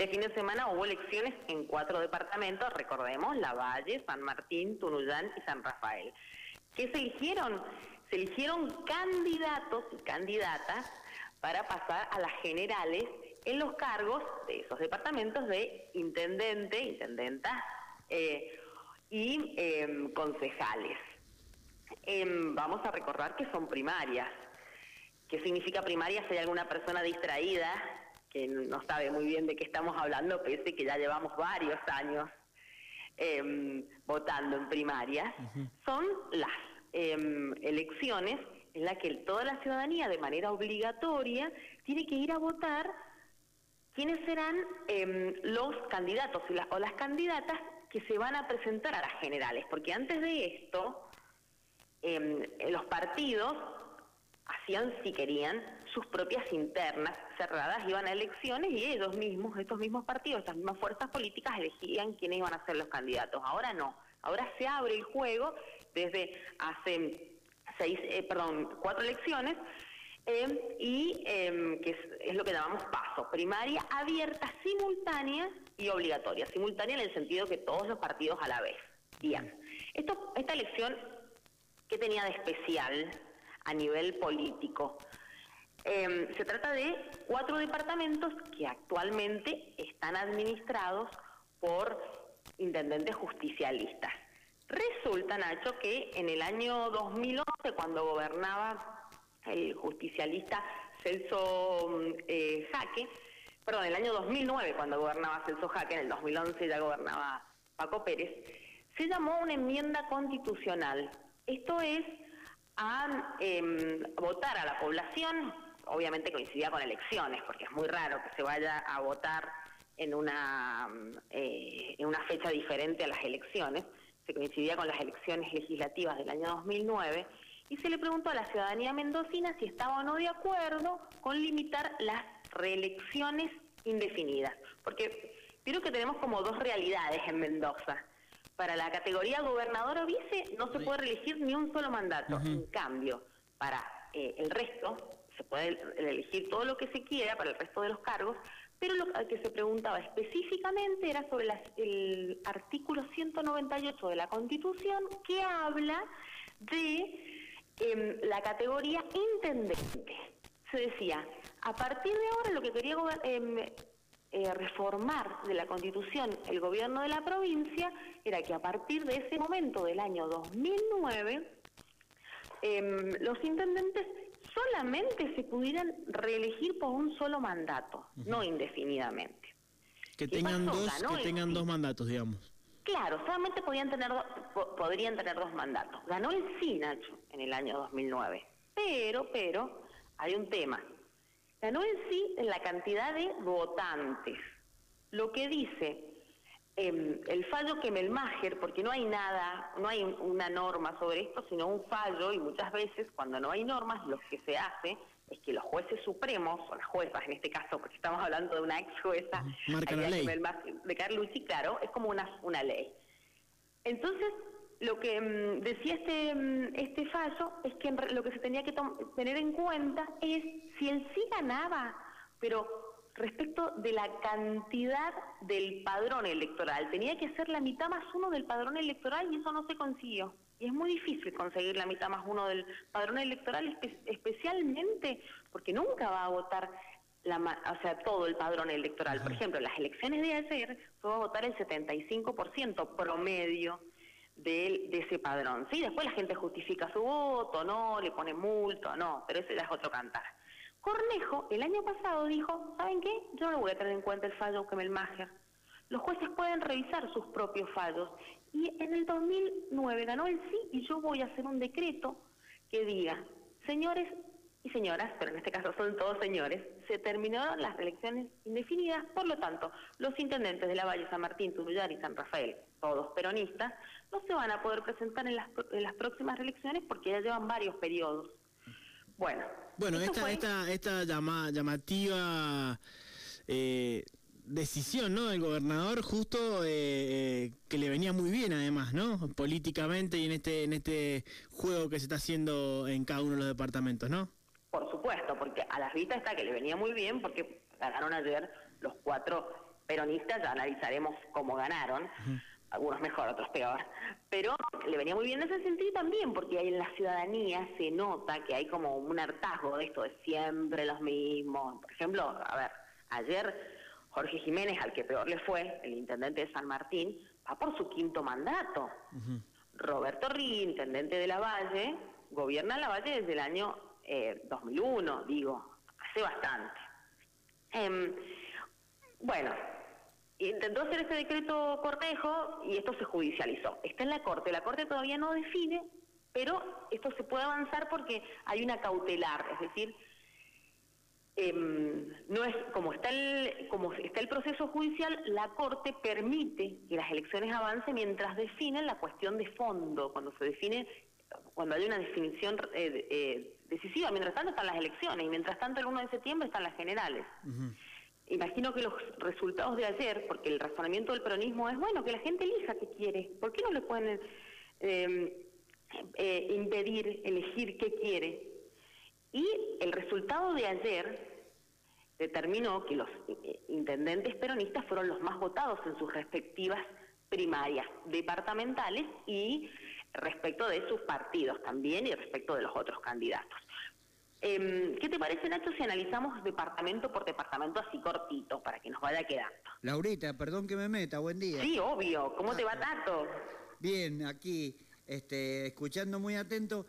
Este fin de semana hubo elecciones en cuatro departamentos, recordemos, La Valle, San Martín, Tunuyán y San Rafael. ¿Qué se eligieron? Se eligieron candidatos y candidatas para pasar a las generales en los cargos de esos departamentos de intendente, intendenta eh, y em, concejales. Em, vamos a recordar que son primarias. ¿Qué significa primaria? Si hay alguna persona distraída que no sabe muy bien de qué estamos hablando, pese que ya llevamos varios años em, votando en primarias, son las elecciones en las que toda la ciudadanía de manera obligatoria tiene que ir a votar quiénes serán em, los candidatos o las candidatas que se van a presentar a las generales, porque antes de esto los partidos si querían, sus propias internas cerradas, iban a elecciones y ellos mismos, estos mismos partidos, estas mismas fuerzas políticas elegían quiénes iban a ser los candidatos. Ahora no, ahora se abre el juego desde hace seis, eh, perdón, cuatro elecciones eh, y em, que es, lo que llamamos paso, primaria abierta, simultánea y obligatoria. Simultánea en el sentido que todos los partidos a la vez. Bien, Esto, esta elección, ¿qué tenía de especial a nivel político? Em, se trata de cuatro departamentos que actualmente están administrados por intendentes justicialistas. Resulta, Nacho, que en el año 2011, cuando gobernaba el justicialista Celso mm, eh, Jaque, perdón, en el año 2009, cuando gobernaba Celso Jaque, en el 2011 ya gobernaba Paco Pérez, se llamó una enmienda constitucional. Esto es a em, votar a la población, obviamente coincidía con elecciones, porque es muy raro que se vaya a votar en una, mm, eh, en una fecha diferente a las elecciones se coincidía con las elecciones legislativas del año 2009, y se le preguntó a la ciudadanía mendocina si estaba o no de acuerdo con limitar las reelecciones indefinidas. Porque creo que tenemos como dos realidades en Mendoza. Para la categoría gobernador o vice no se puede reelegir ni un solo mandato. En cambio, para eh, el resto se puede elegir todo lo que se quiera para el resto de los cargos, pero lo que se preguntaba específicamente era sobre el artículo 198 de la Constitución que habla de em, la categoría intendente. Se decía, a partir de ahora lo que quería em, eh, reformar de la Constitución el gobierno de la provincia era que a partir de ese momento del año 2009 em, los intendentes solamente se pudieran reelegir por un solo mandato, no indefinidamente. Que tengan, dos, que tengan dos mandatos, digamos. Claro, solamente podían tener podrían tener dos mandatos. Ganó el sí, Nacho, en el año 2009. Pero, pero, hay un tema. Ganó el sí en la cantidad de votantes. Lo que dice Em, el fallo que Melmager, porque no hay nada, no hay una norma sobre esto, sino un fallo, y muchas veces cuando no hay normas, lo que se hace es que los jueces supremos, o las juezas en este caso, porque estamos hablando de una ex jueza, Marca la ley. de Carlucci, claro, es como una, una ley. Entonces, lo que em, decía este, em, este fallo es que lo que se tenía que tener en cuenta es si él sí ganaba, pero respecto de la cantidad del padrón electoral. Tenía que ser la mitad más uno del padrón electoral y eso no se consiguió. Y es muy difícil conseguir la mitad más uno del padrón electoral, especialmente porque nunca va a votar la, o sea, todo el padrón electoral. Por ejemplo, las elecciones de ayer fue a votar el 75% promedio de, de ese padrón. Sí, después la gente justifica su voto, no, le pone multo, no, pero ese ya es otro cantar. Cornejo el año pasado dijo, ¿saben qué? Yo no voy a tener en cuenta el fallo que Melmager. Los jueces pueden revisar sus propios fallos. Y en el 2009 ganó el sí y yo voy a hacer un decreto que diga, señores y señoras, pero en este caso son todos señores, se terminaron las elecciones indefinidas, por lo tanto, los intendentes de la Valle, San Martín, Turullar y San Rafael, todos peronistas, no se van a poder presentar en las, en las próximas elecciones porque ya llevan varios periodos. Bueno. Bueno, esta, esta, esta llamativa eh, decisión, ¿no? Del gobernador, justo eh, eh, que le venía muy bien, además, ¿no? Políticamente y en este, en este juego que se está haciendo en cada uno de los departamentos, ¿no? Por supuesto, porque a la vista está que le venía muy bien porque ganaron ayer los cuatro peronistas, ya analizaremos cómo ganaron, algunos mejor, otros peor, pero le venía muy bien en ese sentido también, porque ahí en la ciudadanía se nota que hay como un hartazgo de esto de siempre los mismos. Por ejemplo, a ver, ayer Jorge Jiménez, al que peor le fue, el intendente de San Martín, va por su quinto mandato. Roberto Rí, intendente de La Valle, gobierna La Valle desde el año 2001, eh, digo, hace bastante. Em, bueno, intentó hacer ese decreto Cortejo y esto se judicializó. Está en la Corte, la Corte todavía no define, pero esto se puede avanzar porque hay una cautelar, es decir, em, no es como está el como está el proceso judicial, la Corte permite que las elecciones avancen mientras definen la cuestión de fondo, cuando se define cuando hay una definición eh, eh, decisiva. Mientras tanto están las elecciones y mientras tanto el 1 de septiembre están las generales imagino que los resultados de ayer, porque el razonamiento del peronismo es, bueno, que la gente elija qué quiere, ¿por qué no le pueden em, eh, impedir elegir qué quiere? Y el resultado de ayer determinó que los eh, intendentes peronistas fueron los más votados en sus respectivas primarias departamentales y respecto de sus partidos también y respecto de los otros candidatos. Em, ¿Qué te parece, Nacho, si analizamos departamento por departamento así cortito para que nos vaya quedando? Laurita, perdón que me meta, buen día. Sí, obvio. ¿Cómo te va, Tato? Bien, aquí, este, escuchando muy atento.